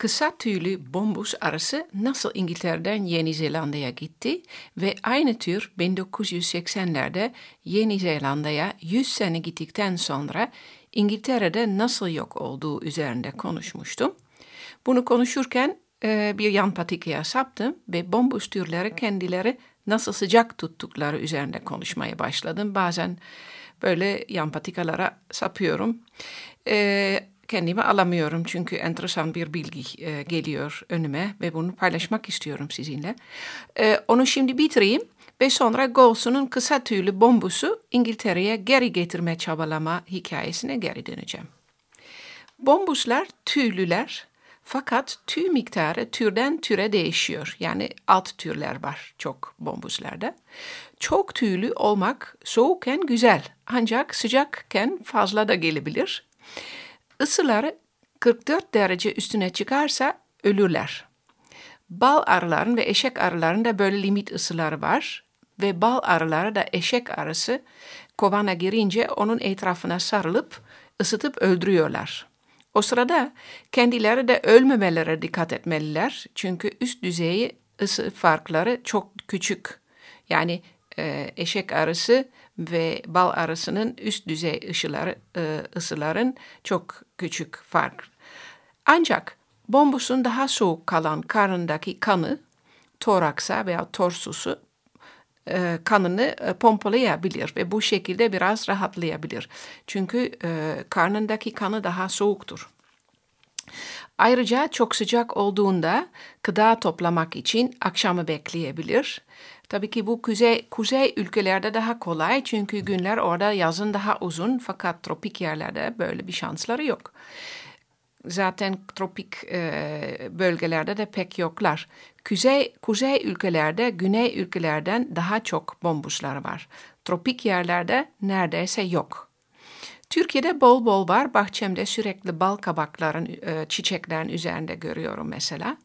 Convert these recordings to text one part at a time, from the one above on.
kısa tüylü bombus arısı nasıl İngiltere'den Yeni Zelanda'ya gitti ve aynı tür 1980'lerde Yeni Zelanda'ya 100 sene gittikten sonra İngiltere'de nasıl yok olduğu üzerinde konuşmuştum. Bunu konuşurken e, bir yan patikaya saptım ve bombus türleri kendileri nasıl sıcak tuttukları üzerinde konuşmaya başladım. Bazen böyle yan patikalara sapıyorum. E, kendimi alamıyorum çünkü enteresan bir bilgi e, geliyor önüme ve bunu paylaşmak istiyorum sizinle. E, onu şimdi bitireyim ve sonra Golson'un kısa tüylü bombusu İngiltere'ye geri getirme çabalama hikayesine geri döneceğim. Bombuslar tüylüler fakat tüy miktarı türden türe değişiyor. Yani alt türler var çok bombuslarda. Çok tüylü olmak soğukken güzel ancak sıcakken fazla da gelebilir. Isıları 44 derece üstüne çıkarsa ölürler. Bal arıların ve eşek arıların da böyle limit ısıları var ve bal arıları da eşek arısı kovana girince onun etrafına sarılıp ısıtıp öldürüyorlar. O sırada kendileri de ölmemelere dikkat etmeliler çünkü üst düzeyi ısı farkları çok küçük. Yani e, eşek arısı ve bal arısının üst düzey ışıları, e, ısıların çok küçük fark. Ancak bombusun daha soğuk kalan karnındaki kanı, toraksa veya torsusu e, kanını e, pompalayabilir ve bu şekilde biraz rahatlayabilir. Çünkü e, karnındaki kanı daha soğuktur. Ayrıca çok sıcak olduğunda gıda toplamak için akşamı bekleyebilir. Tabii ki bu kuzey, kuzey ülkelerde daha kolay çünkü günler orada yazın daha uzun fakat tropik yerlerde böyle bir şansları yok. Zaten tropik e, bölgelerde de pek yoklar. Kuzey, kuzey ülkelerde güney ülkelerden daha çok bombuslar var. Tropik yerlerde neredeyse yok. Türkiye'de bol bol var. Bahçemde sürekli bal kabakların, e, çiçeklerin üzerinde görüyorum mesela.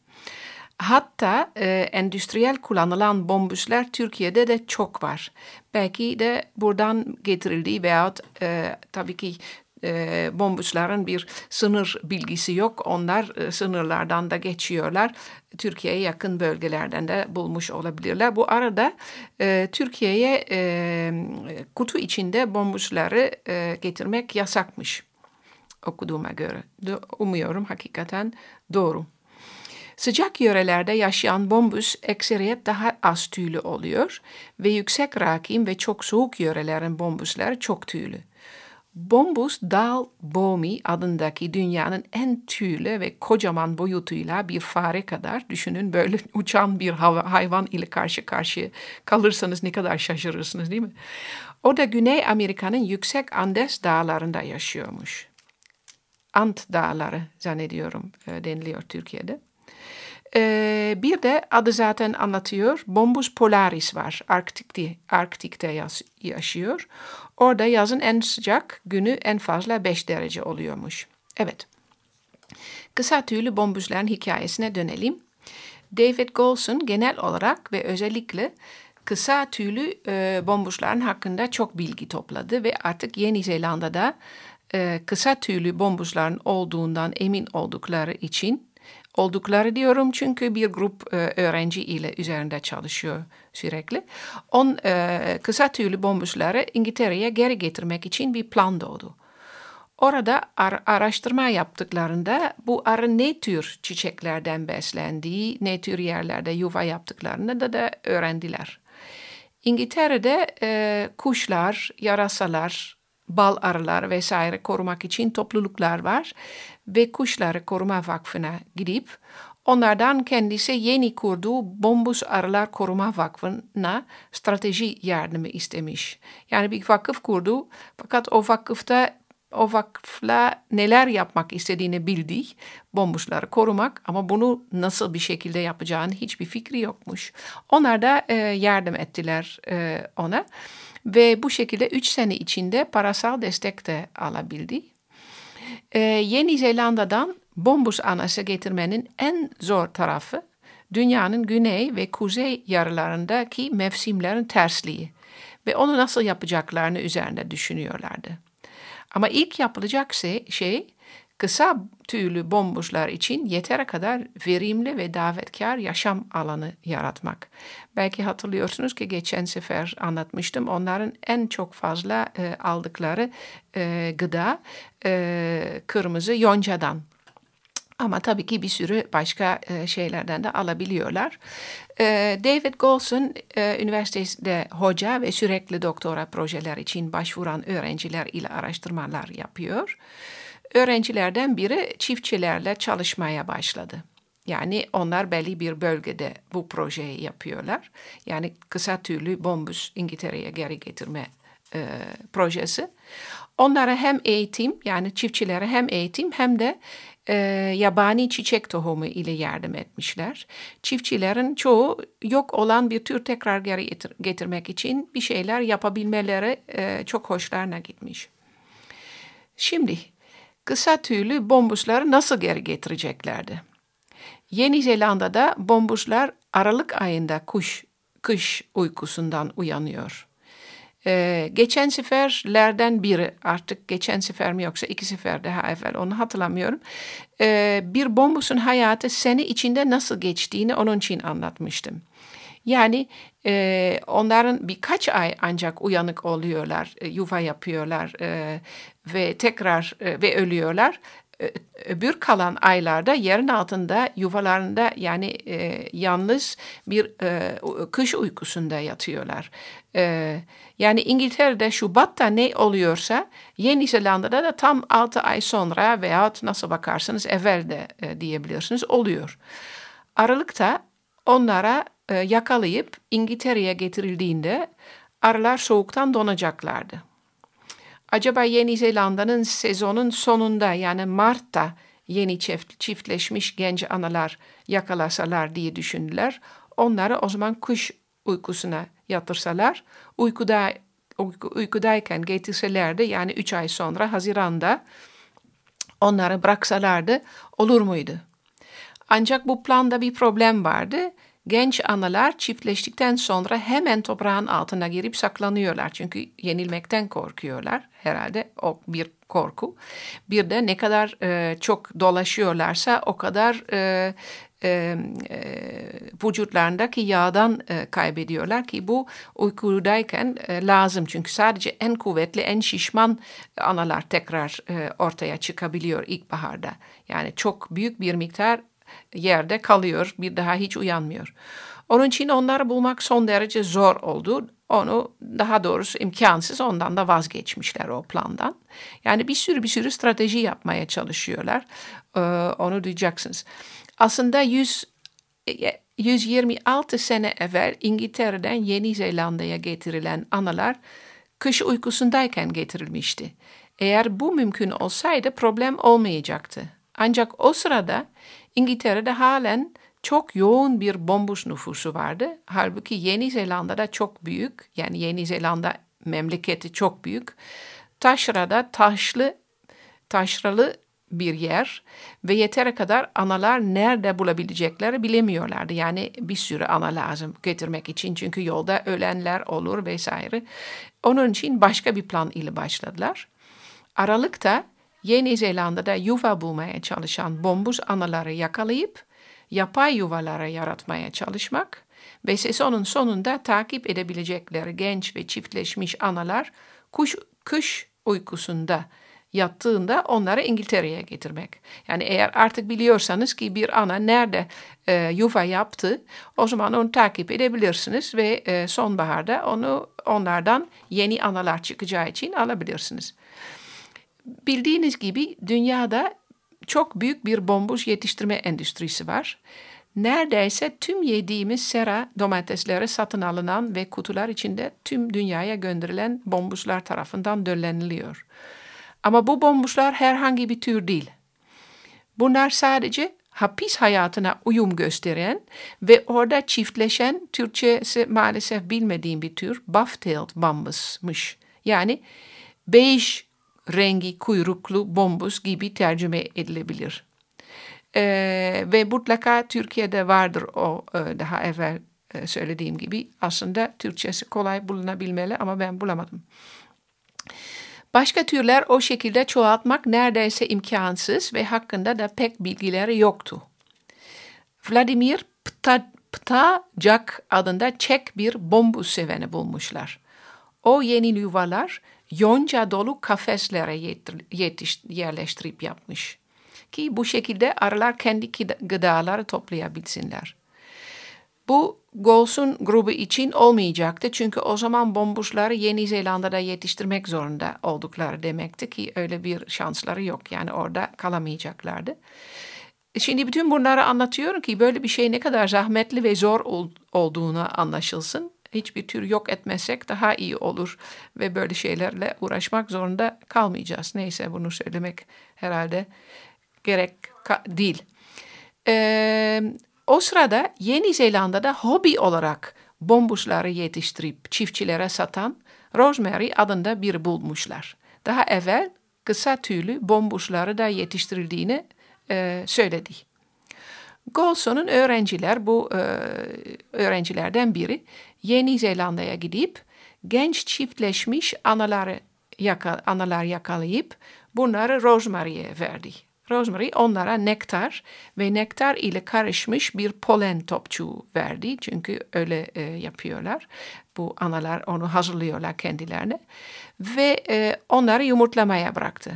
Hatta e, endüstriyel kullanılan bombuslar Türkiye'de de çok var. Belki de buradan getirildiği veyahut e, tabii ki e, bombusların bir sınır bilgisi yok. Onlar e, sınırlardan da geçiyorlar. Türkiye'ye yakın bölgelerden de bulmuş olabilirler. Bu arada e, Türkiye'ye e, kutu içinde bombusları e, getirmek yasakmış okuduğuma göre. Umuyorum hakikaten doğru. Sıcak yörelerde yaşayan bombus ekseriyet daha az tüylü oluyor ve yüksek rakim ve çok soğuk yörelerin bombusları çok tüylü. Bombus dal bomi adındaki dünyanın en tüylü ve kocaman boyutuyla bir fare kadar düşünün böyle uçan bir hayvan ile karşı karşıya kalırsanız ne kadar şaşırırsınız değil mi? O da Güney Amerika'nın yüksek Andes dağlarında yaşıyormuş. Ant dağları zannediyorum e, deniliyor Türkiye'de. Ee, bir de adı zaten anlatıyor. Bombus polaris var. Arktik'te, Arktik'te yaşıyor. Orada yazın en sıcak günü en fazla 5 derece oluyormuş. Evet. Kısa tüylü bombusların hikayesine dönelim. David Golson genel olarak ve özellikle kısa tüylü e, bombusların hakkında çok bilgi topladı ve artık Yeni Zelanda'da e, kısa tüylü bombusların olduğundan emin oldukları için oldukları diyorum çünkü bir grup e, öğrenci ile üzerinde çalışıyor sürekli. On e, kısa tüylü bombusları İngiltere'ye geri getirmek için bir plan doğdu. Orada ar araştırma yaptıklarında bu arı ne tür çiçeklerden beslendiği, ne tür yerlerde yuva yaptıklarını da, da öğrendiler. İngiltere'de e, kuşlar, yarasalar, bal arılar vesaire korumak için topluluklar var ve Kuşları Koruma Vakfı'na gidip onlardan kendisi yeni kurduğu Bombus Arılar Koruma Vakfı'na strateji yardımı istemiş. Yani bir vakıf kurdu fakat o vakıfta o vakıfla neler yapmak istediğini bildiği bombuşları korumak ama bunu nasıl bir şekilde yapacağını hiçbir fikri yokmuş. Onlar da e, yardım ettiler e, ona ve bu şekilde 3 sene içinde parasal destek de alabildi. E, Yeni Zelanda'dan bombus anası getirmenin en zor tarafı dünyanın güney ve kuzey yarılarındaki mevsimlerin tersliği ve onu nasıl yapacaklarını üzerinde düşünüyorlardı. Ama ilk yapılacak şey kısa tüylü bombuşlar için yetere kadar verimli ve davetkar yaşam alanı yaratmak. Belki hatırlıyorsunuz ki geçen sefer anlatmıştım. Onların en çok fazla e, aldıkları e, gıda e, kırmızı yoncadan ama tabii ki bir sürü başka e, şeylerden de alabiliyorlar. E, David Golson e, üniversitede hoca ve sürekli doktora projeler için başvuran öğrenciler ile araştırmalar yapıyor. Öğrencilerden biri çiftçilerle çalışmaya başladı. Yani onlar belli bir bölgede bu projeyi yapıyorlar. Yani kısa tüylü bombus İngiltere'ye geri getirme e, projesi. Onlara hem eğitim yani çiftçilere hem eğitim hem de e, yabani çiçek tohumu ile yardım etmişler. Çiftçilerin çoğu yok olan bir tür tekrar geri getirmek için bir şeyler yapabilmeleri e, çok hoşlarına gitmiş. Şimdi kısa tüylü bombusları nasıl geri getireceklerdi? Yeni Zelanda'da bombuslar Aralık ayında kuş, kış uykusundan uyanıyor. Ee, geçen seferlerden biri artık geçen sefer mi yoksa iki sefer daha evvel onu hatırlamıyorum. Ee, bir bombusun hayatı seni içinde nasıl geçtiğini onun için anlatmıştım. Yani e, onların birkaç ay ancak uyanık oluyorlar, e, yuva yapıyorlar e, ve tekrar e, ve ölüyorlar öbür kalan aylarda yerin altında yuvalarında yani e, yalnız bir e, kış uykusunda yatıyorlar. E, yani İngiltere'de Şubat'ta ne oluyorsa Yeni Zelanda'da da tam 6 ay sonra veyahut nasıl bakarsanız evvel de e, diyebilirsiniz oluyor. Aralıkta onlara e, yakalayıp İngiltere'ye getirildiğinde arılar soğuktan donacaklardı acaba Yeni Zelanda'nın sezonun sonunda yani Mart'ta yeni çift, çiftleşmiş genç analar yakalasalar diye düşündüler. Onları o zaman kuş uykusuna yatırsalar, uykuda uyku, uykudayken getirselerdi yani üç ay sonra Haziran'da onları bıraksalardı olur muydu? Ancak bu planda bir problem vardı. Genç analar çiftleştikten sonra hemen toprağın altına girip saklanıyorlar. Çünkü yenilmekten korkuyorlar herhalde o bir korku. Bir de ne kadar e, çok dolaşıyorlarsa o kadar e, e, e, vücutlarındaki yağdan e, kaybediyorlar ki bu uykudayken e, lazım. Çünkü sadece en kuvvetli, en şişman analar tekrar e, ortaya çıkabiliyor ilkbaharda. Yani çok büyük bir miktar yerde kalıyor, bir daha hiç uyanmıyor. Onun için onları bulmak son derece zor oldu. Onu daha doğrusu imkansız ondan da vazgeçmişler o plandan. Yani bir sürü bir sürü strateji yapmaya çalışıyorlar. Ee, onu duyacaksınız. Aslında 100 126 sene evvel İngiltere'den Yeni Zelanda'ya getirilen analar kış uykusundayken getirilmişti. Eğer bu mümkün olsaydı problem olmayacaktı. Ancak o sırada İngiltere'de halen çok yoğun bir bombuş nüfusu vardı. Halbuki Yeni Zelanda'da çok büyük, yani Yeni Zelanda memleketi çok büyük. Taşra'da taşlı, taşralı bir yer ve yetere kadar analar nerede bulabilecekleri bilemiyorlardı. Yani bir sürü ana lazım getirmek için çünkü yolda ölenler olur vesaire. Onun için başka bir plan ile başladılar. Aralıkta Yeni Zelanda'da yuva bulmaya çalışan bombuz anaları yakalayıp yapay yuvalara yaratmaya çalışmak ve sezonun sonunda takip edebilecekleri genç ve çiftleşmiş analar kuş, kış uykusunda yattığında onları İngiltere'ye getirmek. Yani eğer artık biliyorsanız ki bir ana nerede e, yuva yaptı, o zaman onu takip edebilirsiniz ve e, sonbaharda onu onlardan yeni analar çıkacağı için alabilirsiniz. Bildiğiniz gibi dünyada çok büyük bir bombuz yetiştirme endüstrisi var. Neredeyse tüm yediğimiz sera domatesleri satın alınan ve kutular içinde tüm dünyaya gönderilen bombuzlar tarafından dölleniliyor. Ama bu bombuşlar herhangi bir tür değil. Bunlar sadece hapis hayatına uyum gösteren ve orada çiftleşen Türkçesi maalesef bilmediğim bir tür buff-tailed bombusmuş. Yani bej rengi kuyruklu bombus gibi tercüme edilebilir. Ee, ve mutlaka Türkiye'de vardır o e, daha evvel e, söylediğim gibi. Aslında Türkçesi kolay bulunabilmeli ama ben bulamadım. Başka türler o şekilde çoğaltmak neredeyse imkansız ve hakkında da pek bilgileri yoktu. Vladimir Pta, Ptacak adında Çek bir bombus seveni bulmuşlar. O yeni yuvalar yonca dolu kafeslere yetiş, yerleştirip yapmış. Ki bu şekilde arılar kendi gıdaları toplayabilsinler. Bu Gols'un grubu için olmayacaktı çünkü o zaman bombuşları Yeni Zelanda'da yetiştirmek zorunda oldukları demekti ki öyle bir şansları yok yani orada kalamayacaklardı. Şimdi bütün bunları anlatıyorum ki böyle bir şey ne kadar zahmetli ve zor ol, olduğunu anlaşılsın. Hiçbir tür yok etmesek daha iyi olur ve böyle şeylerle uğraşmak zorunda kalmayacağız. Neyse bunu söylemek herhalde gerek değil. Ee, o sırada Yeni Zelanda'da hobi olarak bombuşları yetiştirip çiftçilere satan Rosemary adında biri bulmuşlar. Daha evvel kısa tüylü bombuşları da yetiştirildiğini e, söyledi. Golson'un öğrenciler bu e, öğrencilerden biri Yeni Zelanda'ya gidip genç çiftleşmiş anaları yaka, analar yakalayıp bunları Rosemary'e verdi. Rosemary onlara nektar ve nektar ile karışmış bir polen topçu verdi. Çünkü öyle e, yapıyorlar. Bu analar onu hazırlıyorlar kendilerine. Ve e, onları yumurtlamaya bıraktı.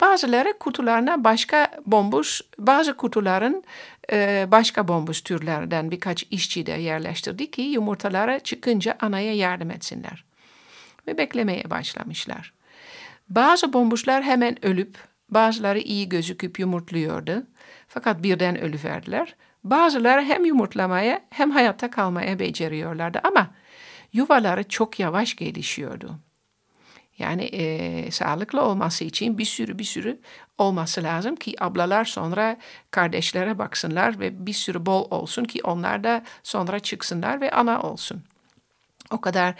Bazıları kutularına başka bombus, bazı kutuların başka bombus türlerden birkaç işçi de yerleştirdi ki yumurtalara çıkınca anaya yardım etsinler. Ve beklemeye başlamışlar. Bazı bombuşlar hemen ölüp Bazıları iyi gözüküp yumurtluyordu. Fakat birden ölüverdiler. Bazıları hem yumurtlamaya hem hayatta kalmaya beceriyorlardı ama yuvaları çok yavaş gelişiyordu. Yani e, sağlıklı olması için bir sürü bir sürü olması lazım ki ablalar sonra kardeşlere baksınlar ve bir sürü bol olsun ki onlar da sonra çıksınlar ve ana olsun. O kadar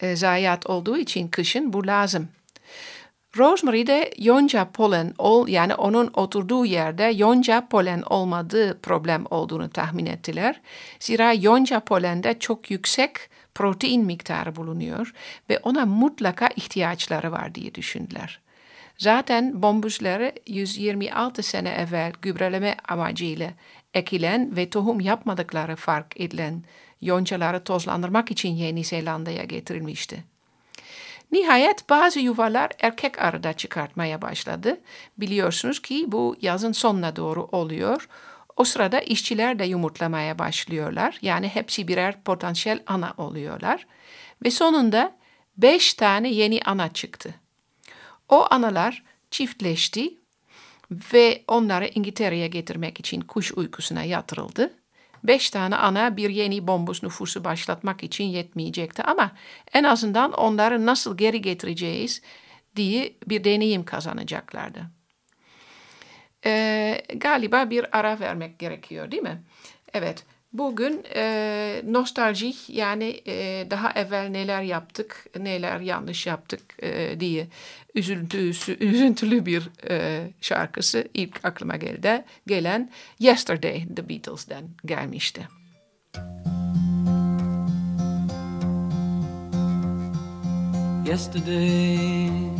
e, zayiat olduğu için kışın bu lazım. Rosemary'de yonca polen ol yani onun oturduğu yerde yonca polen olmadığı problem olduğunu tahmin ettiler. Zira yonca polende çok yüksek protein miktarı bulunuyor ve ona mutlaka ihtiyaçları var diye düşündüler. Zaten bombuzları 126 sene evvel gübreleme amacıyla ekilen ve tohum yapmadıkları fark edilen yoncaları tozlandırmak için Yeni Zelanda'ya getirilmişti. Nihayet bazı yuvalar erkek arıda çıkartmaya başladı. Biliyorsunuz ki bu yazın sonuna doğru oluyor. O sırada işçiler de yumurtlamaya başlıyorlar. Yani hepsi birer potansiyel ana oluyorlar. Ve sonunda beş tane yeni ana çıktı. O analar çiftleşti ve onları İngiltere'ye getirmek için kuş uykusuna yatırıldı beş tane ana bir yeni bombus nüfusu başlatmak için yetmeyecekti ama en azından onları nasıl geri getireceğiz diye bir deneyim kazanacaklardı. Ee, galiba bir ara vermek gerekiyor değil mi? Evet. Bugün e, nostaljik yani e, daha evvel neler yaptık, neler yanlış yaptık e, diye üzüntüsü, üzüntülü bir e, şarkısı ilk aklıma geldi. Gelen Yesterday The Beatles'den gelmişti. Yesterday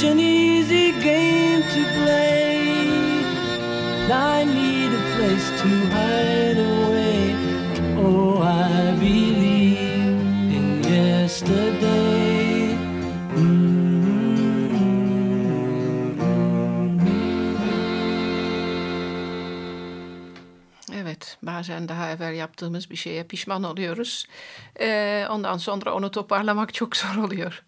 Such an easy game to play. I need a place to hide away. Oh, I believe in yesterday. Evet, bazen daha evvel yaptığımız bir şeye pişman oluyoruz. Ee, ondan sonra onu toparlamak çok zor oluyor.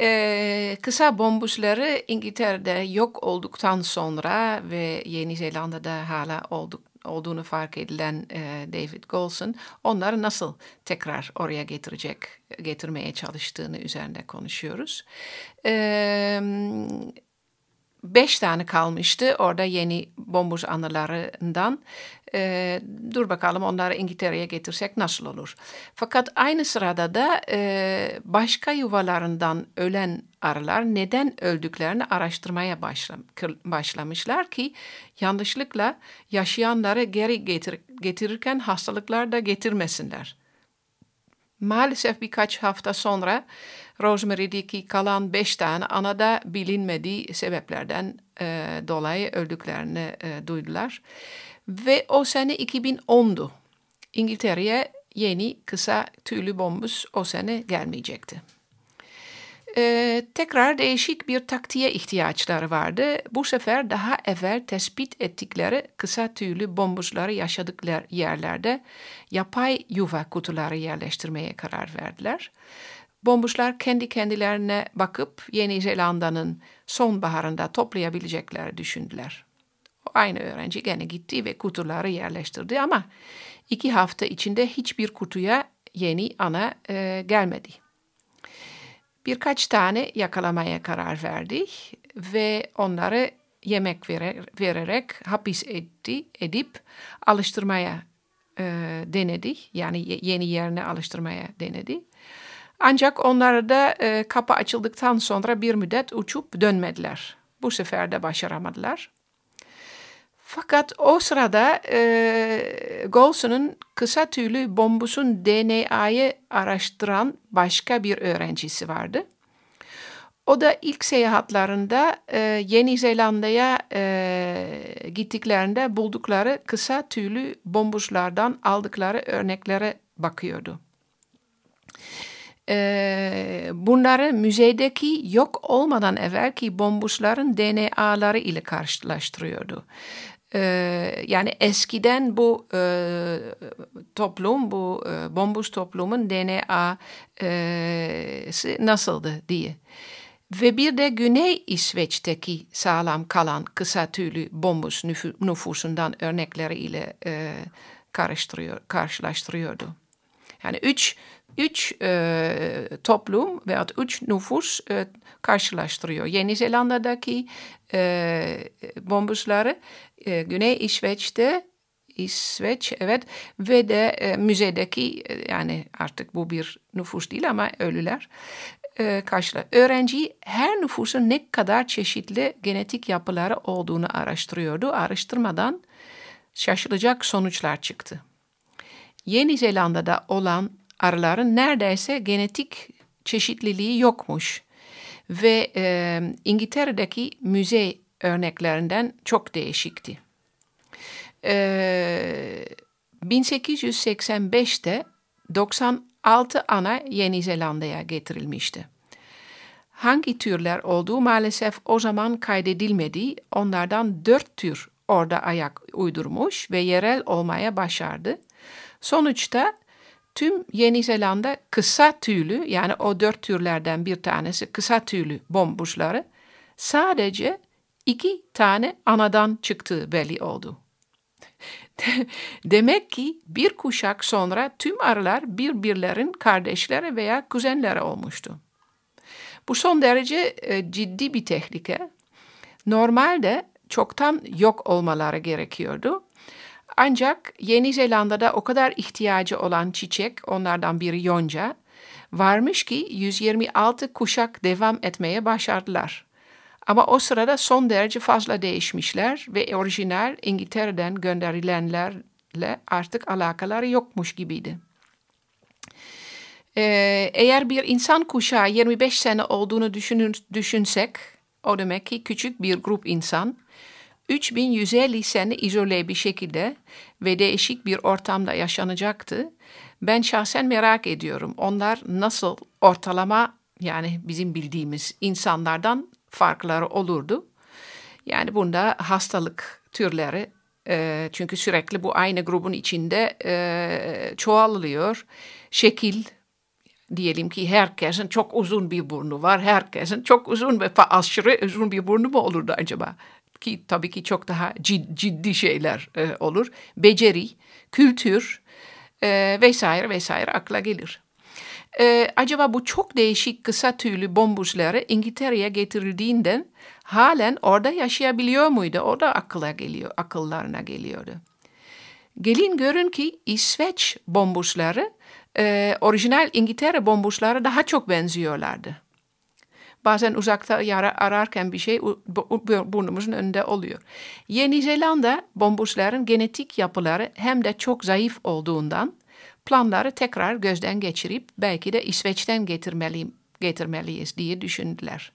Ee, kısa bombusları İngiltere'de yok olduktan sonra ve Yeni Zelanda'da hala olduk, olduğunu fark edilen e, David Golson onları nasıl tekrar oraya getirecek, getirmeye çalıştığını üzerinde konuşuyoruz. Ee, beş tane kalmıştı orada yeni bombuz anılarından. Ee, dur bakalım onları İngiltere'ye getirsek nasıl olur? Fakat aynı sırada da e, başka yuvalarından ölen arılar neden öldüklerini araştırmaya başlam başlamışlar ki yanlışlıkla yaşayanları geri getir getirirken hastalıklar da getirmesinler. Maalesef birkaç hafta sonra Rosemary'deki kalan beş tane anada bilinmediği sebeplerden e, dolayı öldüklerini e, duydular. Ve o sene 2010'du. İngiltere'ye yeni kısa tüylü bombus o sene gelmeyecekti. Ee, tekrar değişik bir taktiğe ihtiyaçları vardı. Bu sefer daha evvel tespit ettikleri kısa tüylü bombuzları yaşadıkları yerlerde yapay yuva kutuları yerleştirmeye karar verdiler. Bombuşlar kendi kendilerine bakıp Yeni Zelanda'nın sonbaharında toplayabilecekleri düşündüler. Aynı öğrenci gene gitti ve kutuları yerleştirdi ama iki hafta içinde hiçbir kutuya yeni ana e, gelmedi. Birkaç tane yakalamaya karar verdi ve onları yemek verer, vererek hapis etti, edip alıştırmaya e, denedi. Yani yeni yerine alıştırmaya denedi. Ancak onlar da e, kapı açıldıktan sonra bir müddet uçup dönmediler. Bu sefer de başaramadılar. Fakat o sırada e, Golson'un kısa tüylü bombusun DNA'yı araştıran başka bir öğrencisi vardı. O da ilk seyahatlerinde e, Yeni Zelanda'ya e, gittiklerinde buldukları kısa tüylü bombuşlardan aldıkları örneklere bakıyordu. E, bunları müzedeki yok olmadan evvelki bombuşların DNA'ları ile karşılaştırıyordu. Ee, yani eskiden bu e, toplum, bu e, bombus toplumun DNA'sı nasıldı diye. Ve bir de Güney İsveç'teki sağlam kalan kısa tüylü bombus nüfusundan örnekleri ile e, karşılaştırıyordu. Yani üç, üç e, toplum veya üç nüfus e, karşılaştırıyor. Yeni Zelanda'daki e, bombusları e, Güney İsveç'te İsveç evet ve de e, müzedeki e, yani artık bu bir nüfus değil ama ölüler e, karşılar. Öğrenci her nüfusun ne kadar çeşitli genetik yapıları olduğunu araştırıyordu. Araştırmadan şaşılacak sonuçlar çıktı. Yeni Zelanda'da olan arıların neredeyse genetik çeşitliliği yokmuş ve e, İngiltere'deki müze örneklerinden çok değişikti. E, 1885'te 96 ana Yeni Zelanda'ya getirilmişti. Hangi türler olduğu maalesef o zaman kaydedilmedi. Onlardan dört tür orada ayak uydurmuş ve yerel olmaya başardı. Sonuçta tüm Yeni Zelanda kısa tüylü yani o dört türlerden bir tanesi kısa tüylü bombuşları sadece iki tane anadan çıktığı belli oldu. Demek ki bir kuşak sonra tüm arılar birbirlerin kardeşleri veya kuzenleri olmuştu. Bu son derece e, ciddi bir tehlike. Normalde çoktan yok olmaları gerekiyordu. Ancak Yeni Zelanda'da o kadar ihtiyacı olan çiçek, onlardan biri yonca, varmış ki 126 kuşak devam etmeye başardılar. Ama o sırada son derece fazla değişmişler ve orijinal İngiltere'den gönderilenlerle artık alakaları yokmuş gibiydi. Ee, eğer bir insan kuşağı 25 sene olduğunu düşünür, düşünsek, o demek ki küçük bir grup insan, 3150 sene izole bir şekilde ve değişik bir ortamda yaşanacaktı. Ben şahsen merak ediyorum. Onlar nasıl ortalama yani bizim bildiğimiz insanlardan farkları olurdu. Yani bunda hastalık türleri e, çünkü sürekli bu aynı grubun içinde e, çoğalıyor. Şekil diyelim ki herkesin çok uzun bir burnu var. Herkesin çok uzun ve aşırı uzun bir burnu mu olurdu acaba? Ki tabii ki çok daha ciddi, şeyler e, olur. Beceri, kültür e, vesaire vesaire akla gelir. E, acaba bu çok değişik kısa tüylü bombuzları İngiltere'ye getirildiğinden halen orada yaşayabiliyor muydu? O da akılla geliyor, akıllarına geliyordu. Gelin görün ki İsveç bombuzları e, orijinal İngiltere bombuzları daha çok benziyorlardı. Bazen uzakta yara ararken bir şey burnumuzun önünde oluyor. Yeni Zelanda bombuzların genetik yapıları hem de çok zayıf olduğundan planları tekrar gözden geçirip belki de İsveç'ten getirmeli, getirmeliyiz diye düşündüler.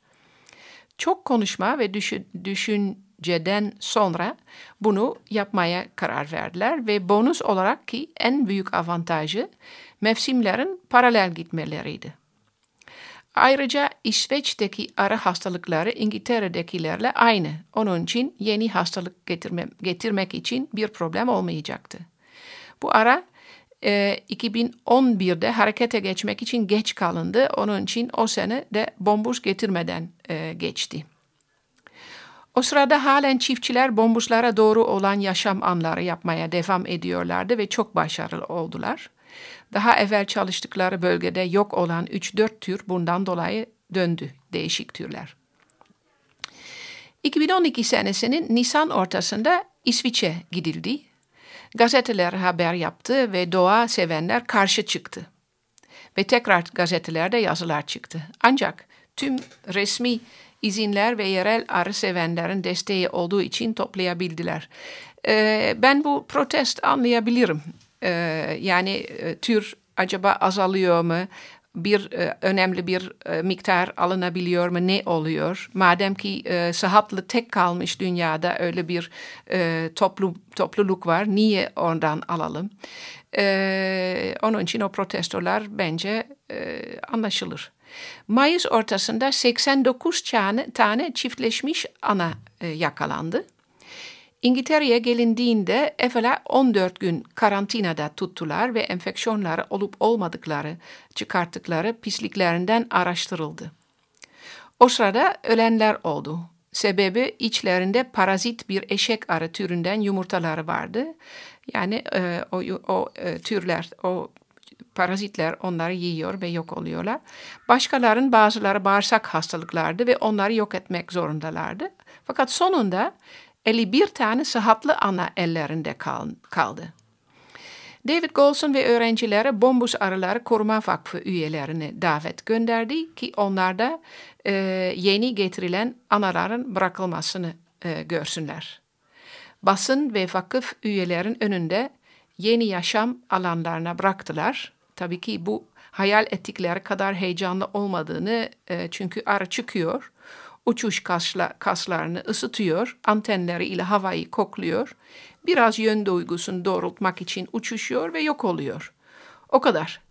Çok konuşma ve düşün, düşünceden sonra bunu yapmaya karar verdiler ve bonus olarak ki en büyük avantajı mevsimlerin paralel gitmeleriydi. Ayrıca İsveç'teki arı hastalıkları İngiltere'dekilerle aynı. Onun için yeni hastalık getirme, getirmek için bir problem olmayacaktı. Bu ara e, 2011'de harekete geçmek için geç kalındı. Onun için o sene de bombuz getirmeden e, geçti. O sırada halen çiftçiler bombuzlara doğru olan yaşam anları yapmaya devam ediyorlardı ve çok başarılı oldular. Daha evvel çalıştıkları bölgede yok olan 3-4 tür bundan dolayı döndü değişik türler. 2012 senesinin Nisan ortasında İsviçre gidildi. Gazeteler haber yaptı ve doğa sevenler karşı çıktı. Ve tekrar gazetelerde yazılar çıktı. Ancak tüm resmi izinler ve yerel arı sevenlerin desteği olduğu için toplayabildiler. Ee, ben bu protest anlayabilirim. Ee, yani e, tür acaba azalıyor mu? bir e, önemli bir e, miktar alınabiliyor mu? Ne oluyor? Madem ki e, sıhhatlı tek kalmış dünyada öyle bir e, toplu, topluluk var, niye ondan alalım? E, onun için o protestolar bence e, anlaşılır. Mayıs ortasında 89 tane, tane çiftleşmiş ana e, yakalandı. İngiltere'ye gelindiğinde evvela 14 gün karantinada tuttular ve enfeksiyonları olup olmadıkları çıkarttıkları pisliklerinden araştırıldı. O sırada ölenler oldu. Sebebi içlerinde parazit bir eşek arı türünden yumurtaları vardı. Yani e, o, o e, türler, o parazitler onları yiyor ve yok oluyorlar. Başkaların bazıları bağırsak hastalıklardı ve onları yok etmek zorundalardı. Fakat sonunda 51 tane sıhhatlı ana ellerinde kaldı. David Golson ve öğrencileri Bombus Arıları Koruma Vakfı üyelerine davet gönderdi ki onlar da e, yeni getirilen anaların bırakılmasını e, görsünler. Basın ve vakıf üyelerin önünde yeni yaşam alanlarına bıraktılar. Tabii ki bu hayal ettikleri kadar heyecanlı olmadığını e, çünkü arı çıkıyor uçuş kasla, kaslarını ısıtıyor, antenleri ile havayı kokluyor, biraz yön duygusunu doğrultmak için uçuşuyor ve yok oluyor. O kadar.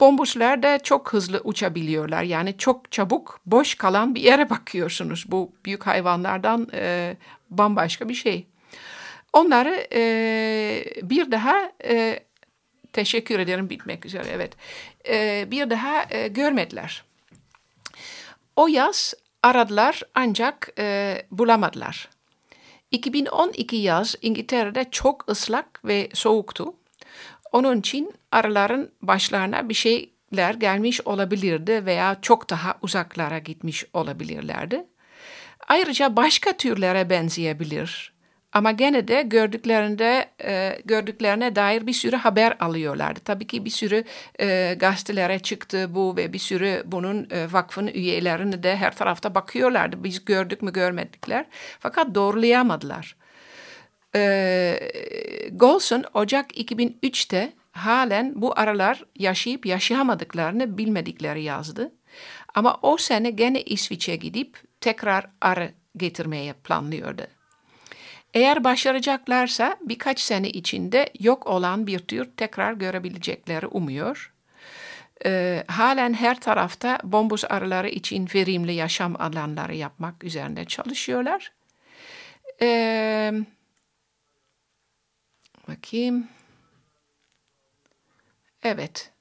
Bombuslar da çok hızlı uçabiliyorlar. Yani çok çabuk boş kalan bir yere bakıyorsunuz. Bu büyük hayvanlardan e, bambaşka bir şey. Onları e, bir daha e, teşekkür ederim bitmek üzere evet. E, bir daha e, görmediler. O yaz aradılar ancak e, bulamadılar. 2012 yaz İngiltere'de çok ıslak ve soğuktu. Onun için arıların başlarına bir şeyler gelmiş olabilirdi veya çok daha uzaklara gitmiş olabilirlerdi. Ayrıca başka türlere benzeyebilir. Ama gene de gördüklerinde e, gördüklerine dair bir sürü haber alıyorlardı. Tabii ki bir sürü e, gazetelere çıktı bu ve bir sürü bunun e, vakfın üyelerine de her tarafta bakıyorlardı. Biz gördük mü görmedikler. Fakat doğrulayamadılar. E, Golson Ocak 2003'te halen bu aralar yaşayıp yaşayamadıklarını bilmedikleri yazdı. Ama o sene gene İsviçre'ye gidip tekrar arı getirmeye planlıyordu. Eğer başaracaklarsa birkaç sene içinde yok olan bir tür tekrar görebilecekleri umuyor. Ee, halen her tarafta bombus arıları için verimli yaşam alanları yapmak üzerinde çalışıyorlar. Ee, bakayım. Evet.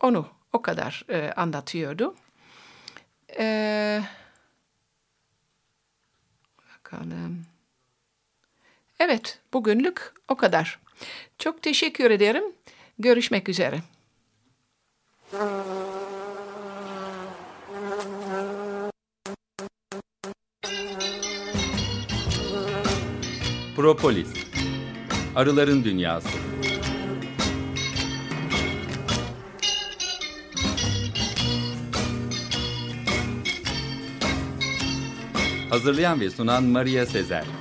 Onu o kadar e, anlatıyordu. Ee, bakalım. Evet, bugünlük o kadar. Çok teşekkür ederim. Görüşmek üzere. Propolis Arıların Dünyası Hazırlayan ve sunan Maria Sezer